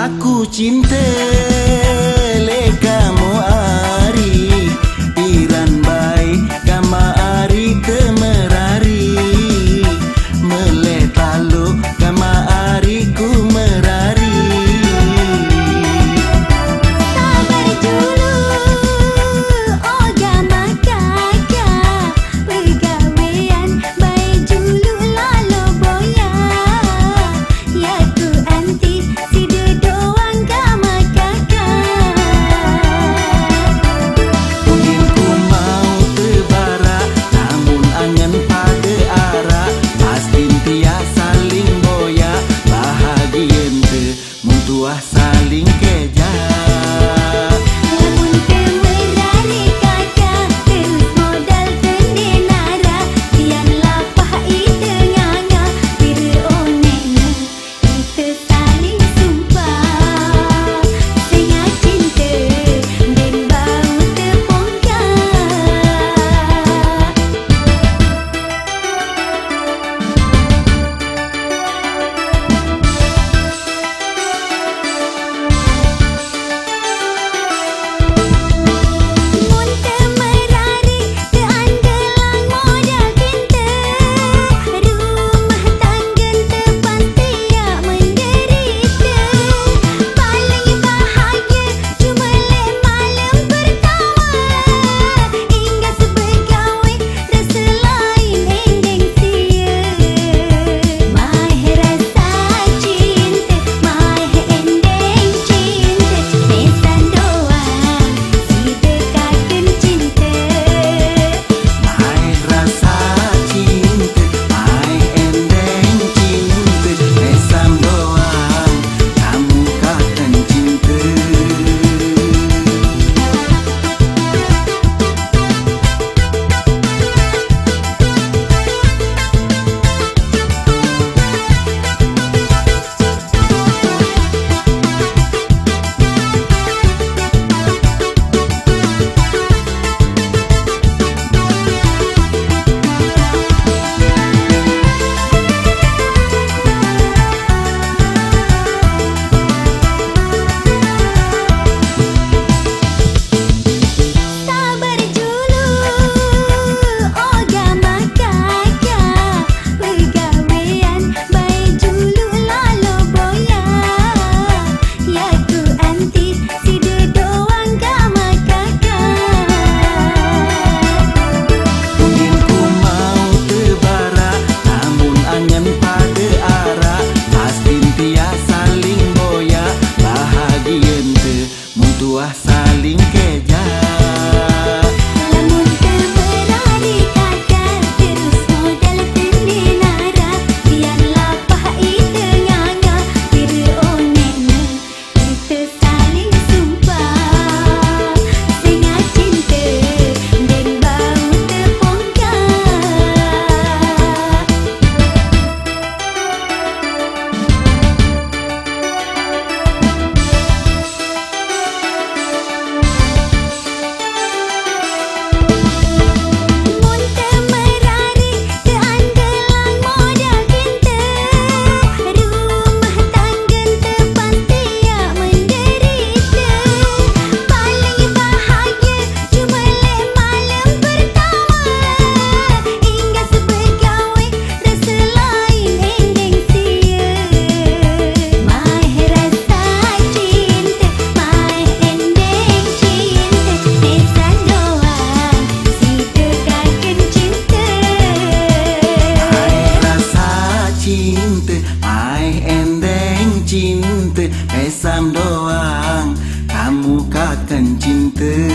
aku cinta. there